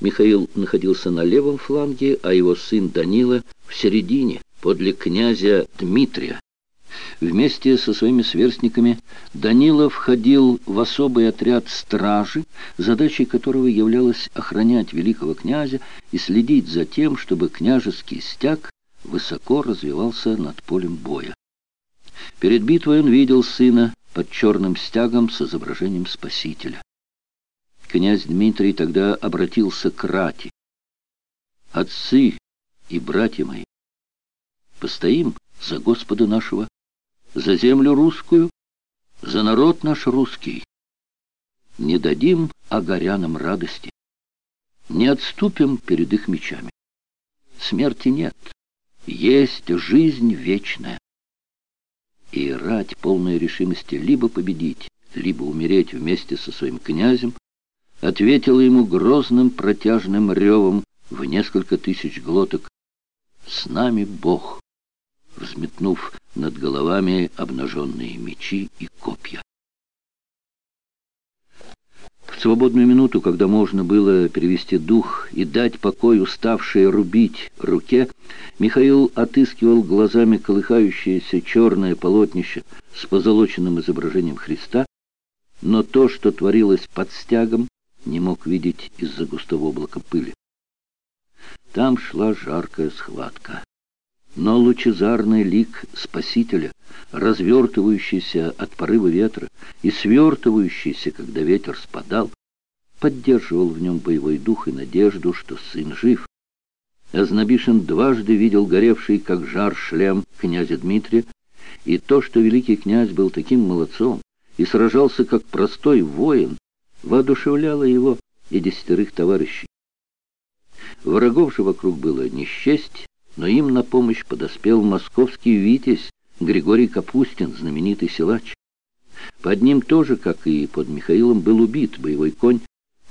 Михаил находился на левом фланге, а его сын Данила в середине, подле князя Дмитрия. Вместе со своими сверстниками Данила входил в особый отряд стражи, задачей которого являлось охранять великого князя и следить за тем, чтобы княжеский стяг высоко развивался над полем боя. Перед битвой он видел сына под черным стягом с изображением Спасителя. Князь Дмитрий тогда обратился к рати. «Отцы и братья мои, постоим за Господа нашего, за землю русскую, за народ наш русский. Не дадим огорянам радости, не отступим перед их мечами. Смерти нет, есть жизнь вечная. И рать полной решимости либо победить, либо умереть вместе со своим князем, ответила ему грозным протяжным ревом в несколько тысяч глоток «С нами Бог!» взметнув над головами обнаженные мечи и копья. В свободную минуту, когда можно было перевести дух и дать покой уставшей рубить руке, Михаил отыскивал глазами колыхающееся черное полотнище с позолоченным изображением Христа, но то, что творилось под стягом, не мог видеть из-за густого облака пыли. Там шла жаркая схватка. Но лучезарный лик Спасителя, развертывающийся от порыва ветра и свертывающийся, когда ветер спадал, поддерживал в нем боевой дух и надежду, что сын жив. Азнабишин дважды видел горевший, как жар, шлем князя Дмитрия, и то, что великий князь был таким молодцом и сражался как простой воин, воодушевляло его и десятерых товарищей. Врагов же вокруг было не счесть, но им на помощь подоспел московский витязь Григорий Капустин, знаменитый силач. Под ним тоже, как и под Михаилом, был убит боевой конь,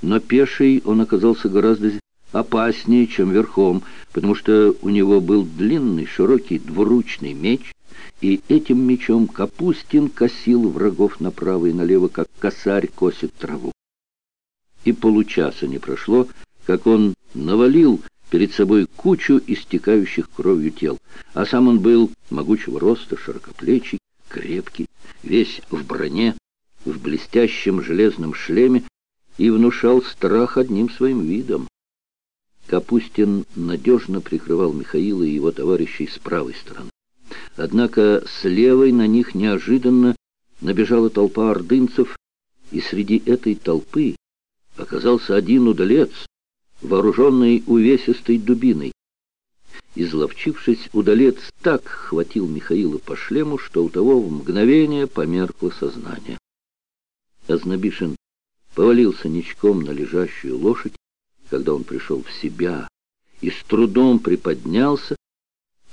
но пеший он оказался гораздо опаснее, чем верхом, потому что у него был длинный, широкий двуручный меч, и этим мечом Капустин косил врагов направо и налево, как косарь косит траву. И получаса не прошло, как он навалил перед собой кучу истекающих кровью тел, а сам он был могучего роста, широкоплечий, крепкий, весь в броне, в блестящем железном шлеме и внушал страх одним своим видом. Капустин надежно прикрывал Михаила и его товарищей с правой стороны. Однако с левой на них неожиданно набежала толпа ордынцев, и среди этой толпы оказался один удалец, вооруженный увесистой дубиной. Изловчившись, удалец так хватил Михаила по шлему, что у того в мгновение померкло сознание. Азнабишин повалился ничком на лежащую лошадь, когда он пришел в себя и с трудом приподнялся,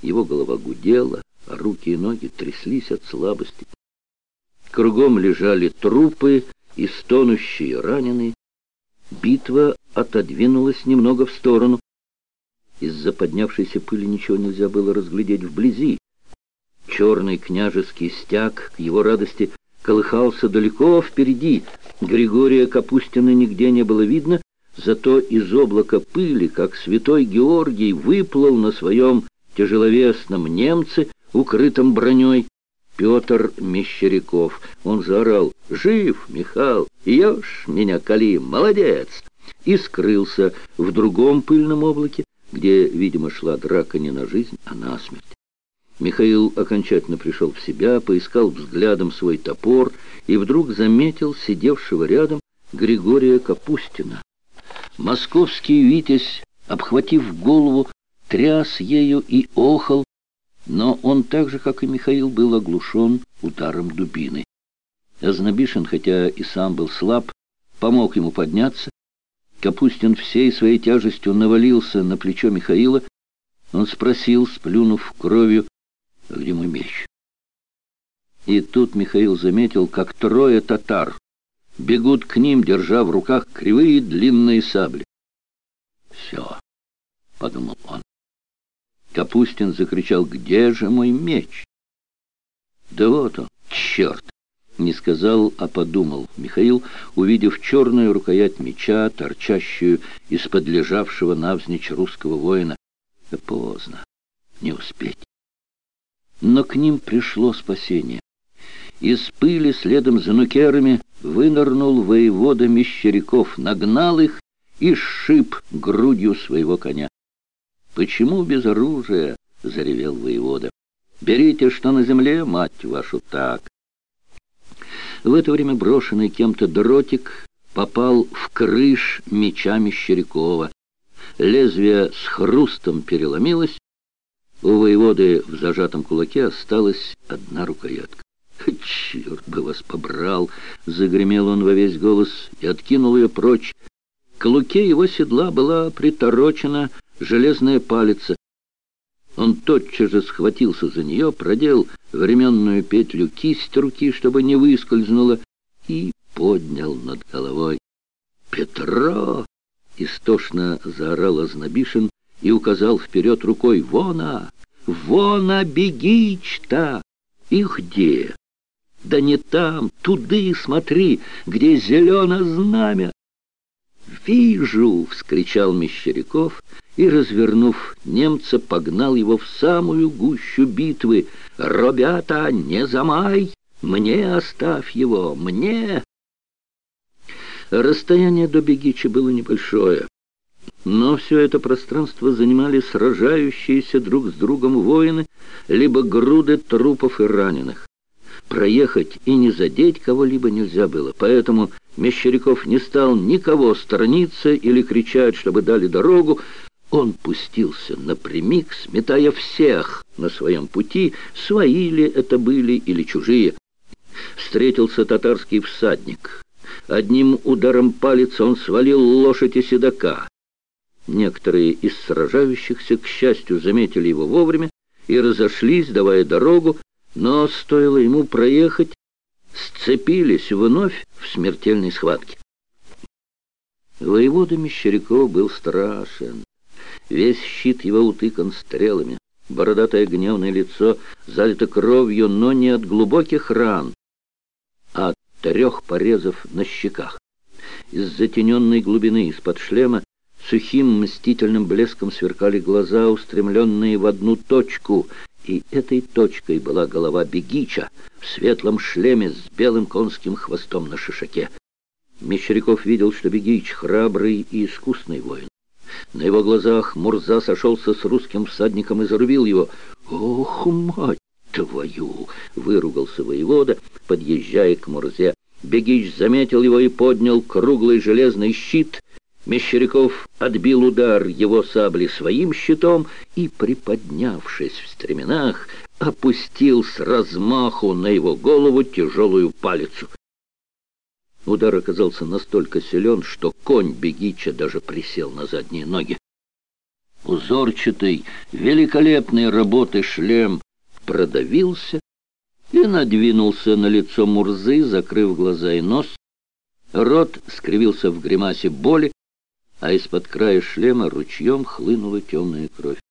его голова гудела, а руки и ноги тряслись от слабости. Кругом лежали трупы и стонущие раненые. Битва отодвинулась немного в сторону. Из-за поднявшейся пыли ничего нельзя было разглядеть вблизи. Черный княжеский стяг, к его радости, колыхался далеко впереди. Григория Капустина нигде не было видно, зато из облака пыли, как святой Георгий, выплыл на своем тяжеловесном немце, укрытом броней, Петр Мещеряков. Он заорал «Жив, Михал! Ешь меня, Кали! Молодец!» И скрылся в другом пыльном облаке, где, видимо, шла драка не на жизнь, а на смерть. Михаил окончательно пришел в себя, поискал взглядом свой топор и вдруг заметил сидевшего рядом Григория Капустина. Московский витязь, обхватив голову, тряс ею и охал, но он так же, как и Михаил, был оглушен ударом дубины. Азнабишин, хотя и сам был слаб, помог ему подняться. Капустин всей своей тяжестью навалился на плечо Михаила. Он спросил, сплюнув кровью, где мой меч? И тут Михаил заметил, как трое татар бегут к ним, держа в руках кривые длинные сабли. «Все», — подумал он. Капустин закричал, «Где же мой меч?» «Да вот он, черт!» Не сказал, а подумал Михаил, увидев черную рукоять меча, торчащую из-под лежавшего навзничь русского воина. Да поздно, не успеть. Но к ним пришло спасение. Из пыли следом за нукерами вынырнул воевода Мещеряков, нагнал их и сшиб грудью своего коня. «Почему без оружия?» — заревел воевода. «Берите, что на земле, мать вашу, так!» В это время брошенный кем-то дротик попал в крыш меча Мещерякова. Лезвие с хрустом переломилось. У воеводы в зажатом кулаке осталась одна рукоятка. «Черт бы вас побрал!» — загремел он во весь голос и откинул ее прочь. К луке его седла была приторочена железная палица. Он тотчас же схватился за нее, продел временную петлю кисть руки, чтобы не выскользнула, и поднял над головой. «Петро!» — истошно заорал Ознобишин и указал вперед рукой. «Вона! Вона, бегичта! И где?» «Да не там, туды смотри, где зеленое знамя!» «Вижу!» — вскричал Мещеряков и, развернув немца, погнал его в самую гущу битвы. «Робята, не замай! Мне оставь его! Мне!» Расстояние до Бегичи было небольшое, но все это пространство занимали сражающиеся друг с другом воины, либо груды трупов и раненых. Проехать и не задеть кого-либо нельзя было, поэтому Мещеряков не стал никого сторониться или кричать, чтобы дали дорогу. Он пустился напрямик, сметая всех на своем пути, свои ли это были или чужие. Встретился татарский всадник. Одним ударом палец он свалил лошадь и седока. Некоторые из сражающихся, к счастью, заметили его вовремя и разошлись, давая дорогу, но стоило ему проехать, сцепились вновь в смертельной схватке. Воевода Мещеряков был страшен. Весь щит его утыкан стрелами. Бородатое гневное лицо залито кровью, но не от глубоких ран, а от трех порезов на щеках. Из затененной глубины, из-под шлема, сухим мстительным блеском сверкали глаза, устремленные в одну точку, и этой точкой была голова Бегича в светлом шлеме с белым конским хвостом на шишаке. Мещеряков видел, что Бегич храбрый и искусный воин. На его глазах Мурза сошелся с русским всадником и зарубил его. «Ох, мать твою!» — выругался воевода, подъезжая к Мурзе. Бегич заметил его и поднял круглый железный щит — Мещеряков отбил удар его сабли своим щитом и, приподнявшись в стременах, опустил с размаху на его голову тяжелую палицу. Удар оказался настолько силен, что конь Бегича даже присел на задние ноги. Узорчатый, великолепной работы шлем продавился и надвинулся на лицо Мурзы, закрыв глаза и нос. Рот скривился в гримасе боли, а из-под края шлема ручьем хлынула темная кровь.